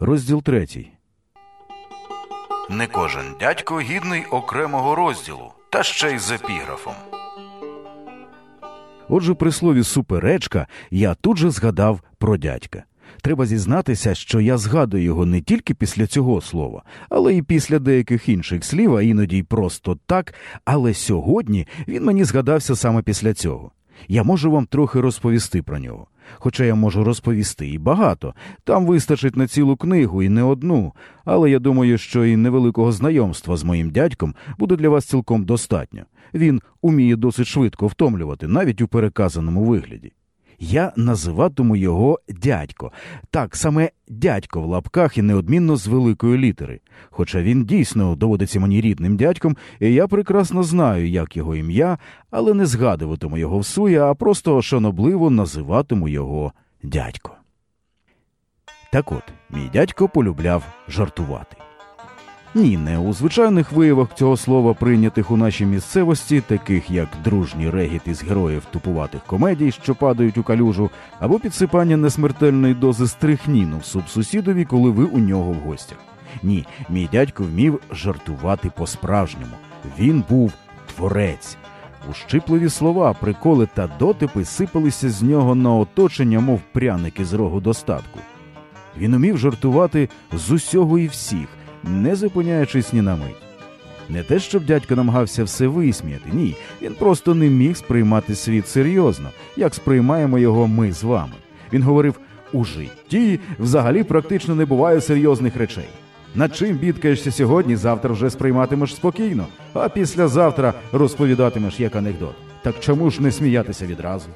Розділ третій. Не кожен дядько гідний окремого розділу, та ще й з епіграфом. Отже, при слові суперечка я тут же згадав про дядька. Треба зізнатися, що я згадую його не тільки після цього слова, але й після деяких інших слів, а іноді й просто так. Але сьогодні він мені згадався саме після цього. Я можу вам трохи розповісти про нього. Хоча я можу розповісти і багато. Там вистачить на цілу книгу і не одну. Але я думаю, що і невеликого знайомства з моїм дядьком буде для вас цілком достатньо. Він уміє досить швидко втомлювати, навіть у переказаному вигляді. Я називатиму його дядько, так саме дядько в лапках і неодмінно з великої літери. Хоча він дійсно доводиться мені рідним дядьком, і я прекрасно знаю, як його ім'я, але не згадуватиму його всує, а просто шанобливо називатиму його дядько. Так от, мій дядько полюбляв жартувати. Ні, не у звичайних виявах цього слова, прийнятих у нашій місцевості, таких як дружній регіт із героїв тупуватих комедій, що падають у калюжу, або підсипання несмертельної дози стрихніну в субсусідові, коли ви у нього в гостях. Ні, мій дядько вмів жартувати по-справжньому. Він був творець. Ущипливі слова, приколи та дотипи сипалися з нього на оточення, мов пряники з рогу достатку. Він умів жартувати з усього і всіх не зупиняючись ні на мить. Не те, щоб дядько намагався все висміяти, ні, він просто не міг сприймати світ серйозно, як сприймаємо його ми з вами. Він говорив у житті взагалі практично не буває серйозних речей. Над чим бідкаєшся сьогодні, завтра вже сприйматимеш спокійно, а післязавтра розповідатимеш як анекдот. Так чому ж не сміятися відразу?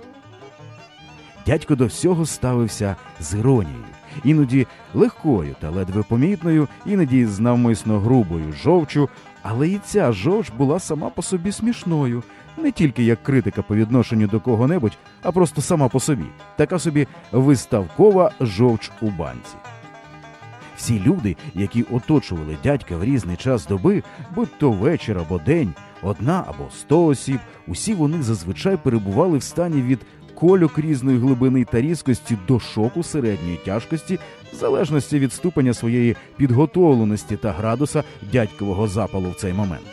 Дядько до всього ставився з іронією, іноді легкою та ледве помітною, іноді з навмисно грубою жовчу, але і ця жовч була сама по собі смішною, не тільки як критика по відношенню до кого-небудь, а просто сама по собі, така собі виставкова жовч у банці. Всі люди, які оточували дядька в різний час доби, будь то вечір або день, одна або сто осіб, усі вони зазвичай перебували в стані від кольок різної глибини та різкості до шоку середньої тяжкості, в залежності від ступеня своєї підготовленості та градуса дядькового запалу в цей момент.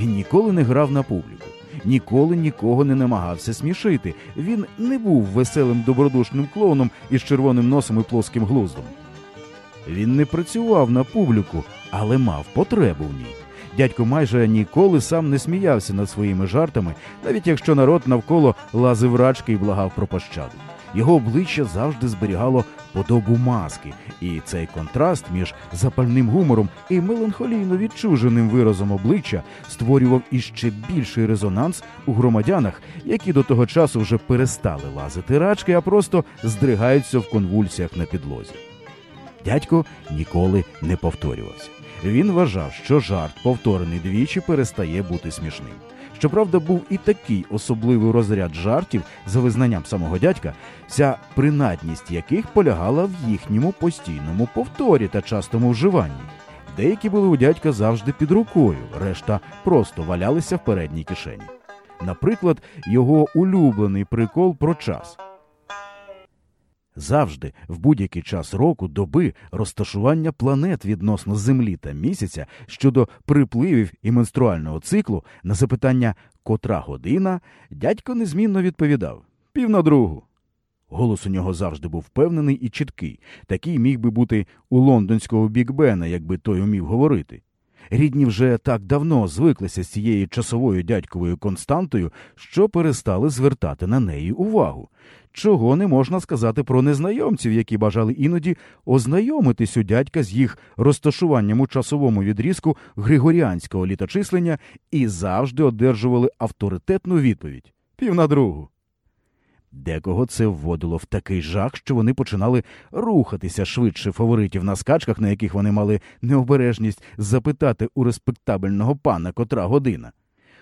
Він ніколи не грав на публіку, ніколи нікого не намагався смішити. Він не був веселим добродушним клоуном із червоним носом і плоским глуздом. Він не працював на публіку, але мав потребу в ній. Дядько майже ніколи сам не сміявся над своїми жартами, навіть якщо народ навколо лазив рачки і благав про пощаду. Його обличчя завжди зберігало подобу маски, і цей контраст між запальним гумором і меланхолійно відчуженим виразом обличчя створював іще більший резонанс у громадянах, які до того часу вже перестали лазити рачки, а просто здригаються в конвульсіях на підлозі. Дядько ніколи не повторювався. Він вважав, що жарт, повторений двічі, перестає бути смішним. Щоправда, був і такий особливий розряд жартів, за визнанням самого дядька, вся принадність яких полягала в їхньому постійному повторі та частому вживанні. Деякі були у дядька завжди під рукою, решта просто валялися в передній кишені. Наприклад, його улюблений прикол про час. Завжди, в будь-який час року, доби, розташування планет відносно Землі та місяця щодо припливів і менструального циклу на запитання котра година, дядько незмінно відповідав пів на другу. Голос у нього завжди був впевнений і чіткий, такий міг би бути у лондонського бікбена, якби той умів говорити. Рідні вже так давно звиклися з цією часовою дядьковою константою, що перестали звертати на неї увагу. Чого не можна сказати про незнайомців, які бажали іноді ознайомитись у дядька з їх розташуванням у часовому відрізку григоріанського літочислення і завжди одержували авторитетну відповідь пів на другу. Декого це вводило в такий жах, що вони починали рухатися швидше фаворитів на скачках, на яких вони мали необережність запитати у респектабельного пана котра година.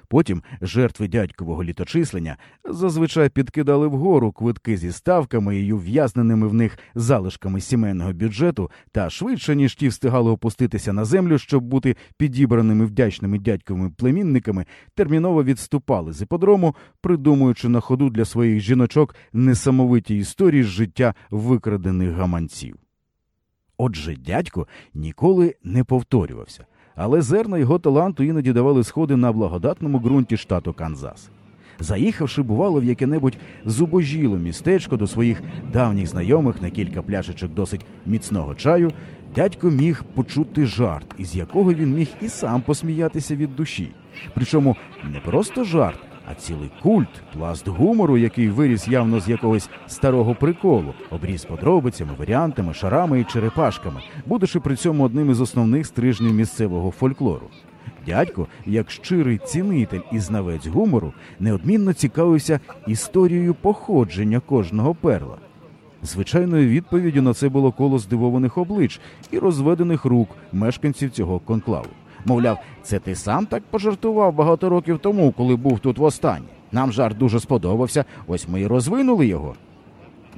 Потім жертви дядькового літочислення зазвичай підкидали вгору квитки зі ставками і ув'язненими в них залишками сімейного бюджету, та швидше ніж ті встигали опуститися на землю, щоб бути підібраними вдячними дядьковими племінниками, терміново відступали з іподрому, придумуючи на ходу для своїх жіночок несамовиті історії з життя викрадених гаманців. Отже, дядько ніколи не повторювався, але зерна його таланту іноді давали сходи на благодатному ґрунті штату Канзас. Заїхавши, бувало, в яке-небудь зубожіле містечко до своїх давніх знайомих на кілька пляшечок досить міцного чаю, дядько міг почути жарт, із якого він міг і сам посміятися від душі. Причому не просто жарт, а цілий культ, пласт гумору, який виріс явно з якогось старого приколу, обріз подробицями, варіантами, шарами і черепашками, будучи при цьому одним із основних стрижнів місцевого фольклору. Дядько, як щирий цінитель і знавець гумору, неодмінно цікавився історією походження кожного перла. Звичайною відповіддю на це було коло здивованих облич і розведених рук мешканців цього конклаву. Мовляв, це ти сам так пожартував багато років тому, коли був тут востаннє. Нам жарт дуже сподобався, ось ми і розвинули його.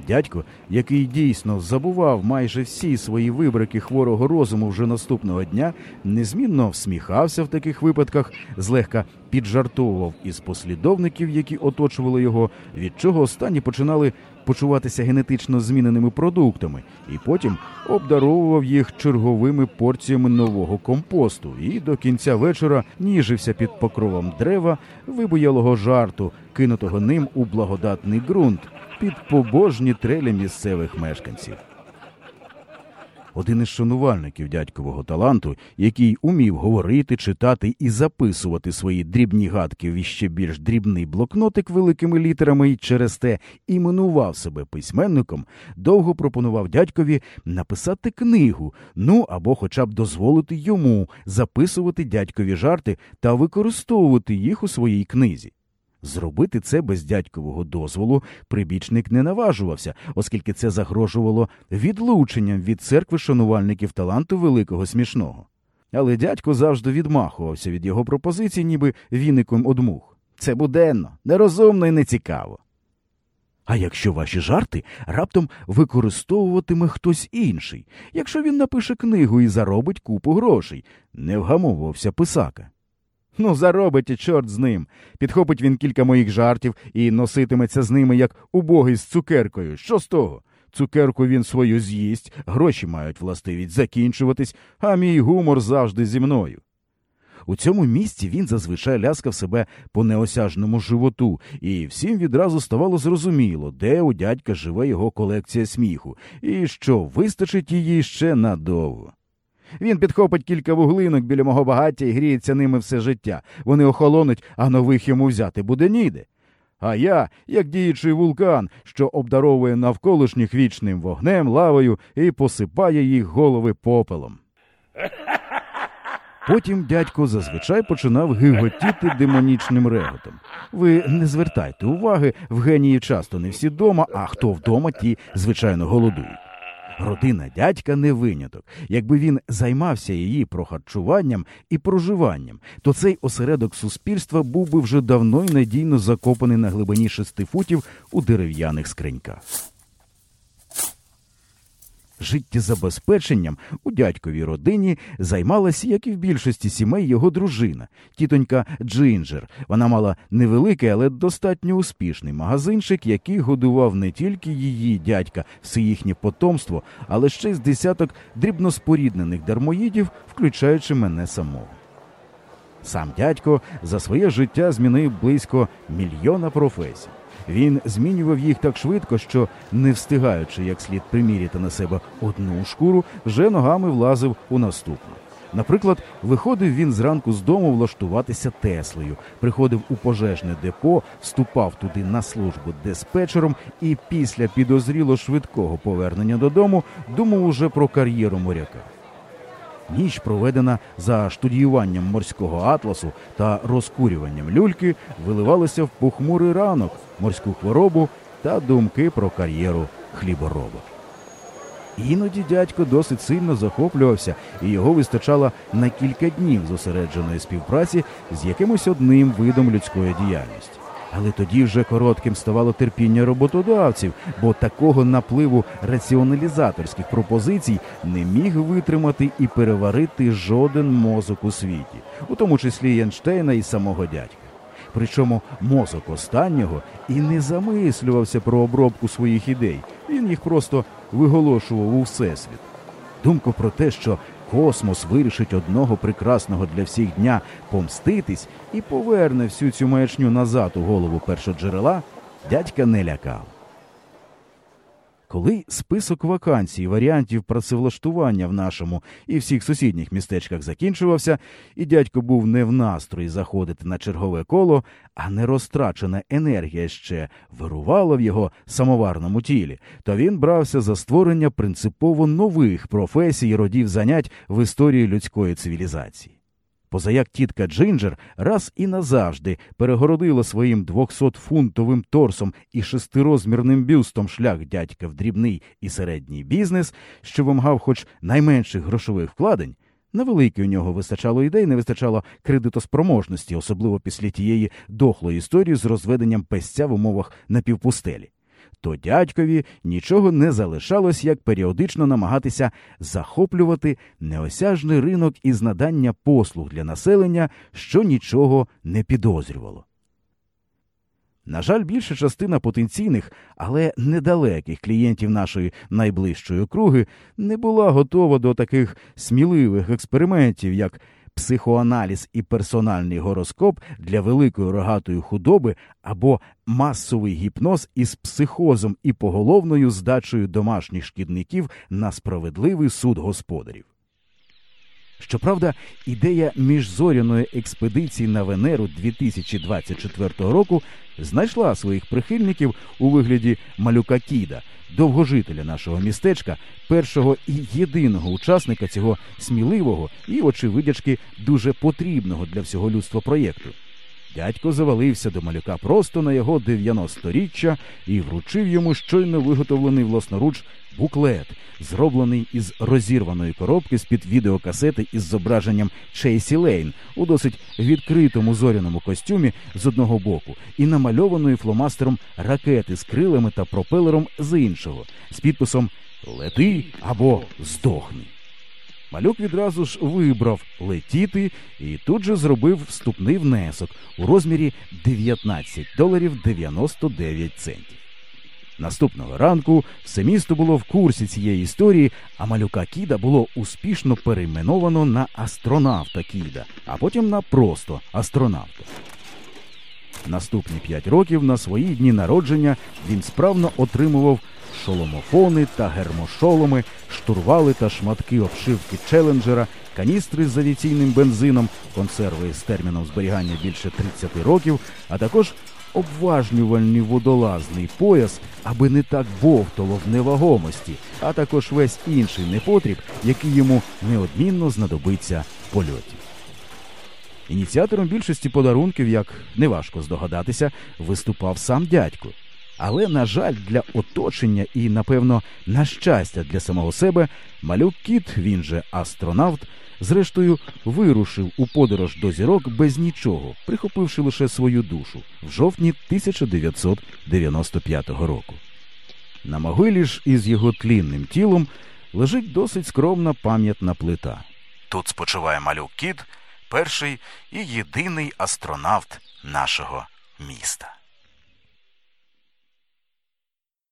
Дядько, який дійсно забував майже всі свої вибрики хворого розуму вже наступного дня, незмінно всміхався в таких випадках, злегка піджартовував із послідовників, які оточували його, від чого останні починали почуватися генетично зміненими продуктами, і потім обдаровував їх черговими порціями нового компосту і до кінця вечора ніжився під покровом дерева, вибуялого жарту, кинутого ним у благодатний ґрунт під побожні трелі місцевих мешканців. Один із шанувальників дядькового таланту, який умів говорити, читати і записувати свої дрібні гадки в іще більш дрібний блокнотик великими літерами і через те іменував себе письменником, довго пропонував дядькові написати книгу, ну або хоча б дозволити йому записувати дядькові жарти та використовувати їх у своїй книзі. Зробити це без дядькового дозволу прибічник не наважувався, оскільки це загрожувало відлученням від церкви шанувальників таланту великого смішного. Але дядько завжди відмахувався від його пропозицій, ніби віником одмух. Це буденно, нерозумно і нецікаво. А якщо ваші жарти раптом використовуватиме хтось інший, якщо він напише книгу і заробить купу грошей, не вгамовувався писака. Ну, заробить чорт з ним. Підхопить він кілька моїх жартів і носитиметься з ними, як убогий з цукеркою. Що з того? Цукерку він свою з'їсть, гроші мають властивість закінчуватись, а мій гумор завжди зі мною. У цьому місці він зазвичай ляскав себе по неосяжному животу, і всім відразу ставало зрозуміло, де у дядька живе його колекція сміху, і що вистачить її ще надовго. Він підхопить кілька вуглинок біля мого багаття і гріється ними все життя. Вони охолонуть, а нових йому взяти буде ніде. А я, як діючий вулкан, що обдаровує навколишніх вічним вогнем, лавою і посипає їх голови попелом. Потім дядько зазвичай починав гиготіти демонічним реготом. Ви не звертайте уваги, в генії часто не всі дома, а хто вдома, ті, звичайно, голодують. Родина дядька не виняток. Якби він займався її прохарчуванням і проживанням, то цей осередок суспільства був би вже давно й надійно закопаний на глибині шести футів у дерев'яних скриньках. Життєзабезпеченням у дядьковій родині займалася, як і в більшості сімей, його дружина, тітонька Джинджер. Вона мала невеликий, але достатньо успішний магазинчик, який годував не тільки її дядька, все їхнє потомство, але ще з десяток дрібноспоріднених дармоїдів, включаючи мене самого. Сам дядько за своє життя змінив близько мільйона професій. Він змінював їх так швидко, що, не встигаючи як слід приміряти на себе одну шкуру, вже ногами влазив у наступну. Наприклад, виходив він зранку з дому влаштуватися Теслею, приходив у пожежне депо, вступав туди на службу диспетчером і після підозріло швидкого повернення додому думав уже про кар'єру моряка. Ніч, проведена за штудіюванням морського атласу та розкурюванням люльки, виливалася в похмурий ранок, морську хворобу та думки про кар'єру хлібороба. Іноді дядько досить сильно захоплювався, і його вистачало на кілька днів зосередженої співпраці з якимось одним видом людської діяльності. Але тоді вже коротким ставало терпіння роботодавців, бо такого напливу раціоналізаторських пропозицій не міг витримати і переварити жоден мозок у світі, у тому числі Єнштейна і самого дядька. Причому мозок останнього і не замислювався про обробку своїх ідей, він їх просто виголошував у всесвіт. Думку про те, що космос вирішить одного прекрасного для всіх дня помститись і поверне всю цю маячню назад у голову першоджерела, дядька не лякав. Коли список вакансій варіантів працевлаштування в нашому і всіх сусідніх містечках закінчувався, і дядько був не в настрої заходити на чергове коло, а нерозтрачена енергія ще вирувала в його самоварному тілі, то він брався за створення принципово нових професій і родів занять в історії людської цивілізації. Позаяк тітка Джинджер раз і назавжди перегородила своїм 200-фунтовим торсом і шестирозмірним бюстом шлях дядька в дрібний і середній бізнес, що вимагав хоч найменших грошових вкладень, на великий у нього вистачало ідей, не вистачало кредитоспроможності, особливо після тієї дохлої історії з розведенням песця в умовах напівпустелі то дядькові нічого не залишалось, як періодично намагатися захоплювати неосяжний ринок із надання послуг для населення, що нічого не підозрювало. На жаль, більша частина потенційних, але недалеких клієнтів нашої найближчої округи не була готова до таких сміливих експериментів, як психоаналіз і персональний гороскоп для великої рогатої худоби або масовий гіпноз із психозом і поголовною здачею домашніх шкідників на справедливий суд господарів. Щоправда, ідея міжзоряної експедиції на Венеру 2024 року знайшла своїх прихильників у вигляді малюка Кіда, довгожителя нашого містечка, першого і єдиного учасника цього сміливого і, очевидячки, дуже потрібного для всього людства проєкту. Дядько завалився до малюка просто на його 90-річчя і вручив йому щойно виготовлений власноруч буклет, зроблений із розірваної коробки з-під відеокасети із зображенням Чейсі Лейн у досить відкритому зоряному костюмі з одного боку і намальованої фломастером ракети з крилами та пропелером з іншого, з підписом Лети або здохни. Малюк відразу ж вибрав летіти і тут же зробив вступний внесок у розмірі 19 доларів 99 центів. Наступного ранку все місто було в курсі цієї історії, а малюка Кіда було успішно перейменовано на астронавта Кіда, а потім на просто астронавта. Наступні п'ять років на свої дні народження він справно отримував шоломофони та гермошоломи, штурвали та шматки обшивки челенджера, каністри з авіаційним бензином, консерви з терміном зберігання більше 30 років, а також обважнювальний водолазний пояс, аби не так бовтало в невагомості, а також весь інший непотріб, який йому неодмінно знадобиться в польоті. Ініціатором більшості подарунків, як неважко здогадатися, виступав сам дядько. Але, на жаль, для оточення і, напевно, на щастя для самого себе, малюк кіт, він же астронавт, зрештою вирушив у подорож до зірок без нічого, прихопивши лише свою душу в жовтні 1995 року. На могилі ж із його тлінним тілом лежить досить скромна пам'ятна плита. Тут спочиває малюк кіт, перший і єдиний астронавт нашого міста.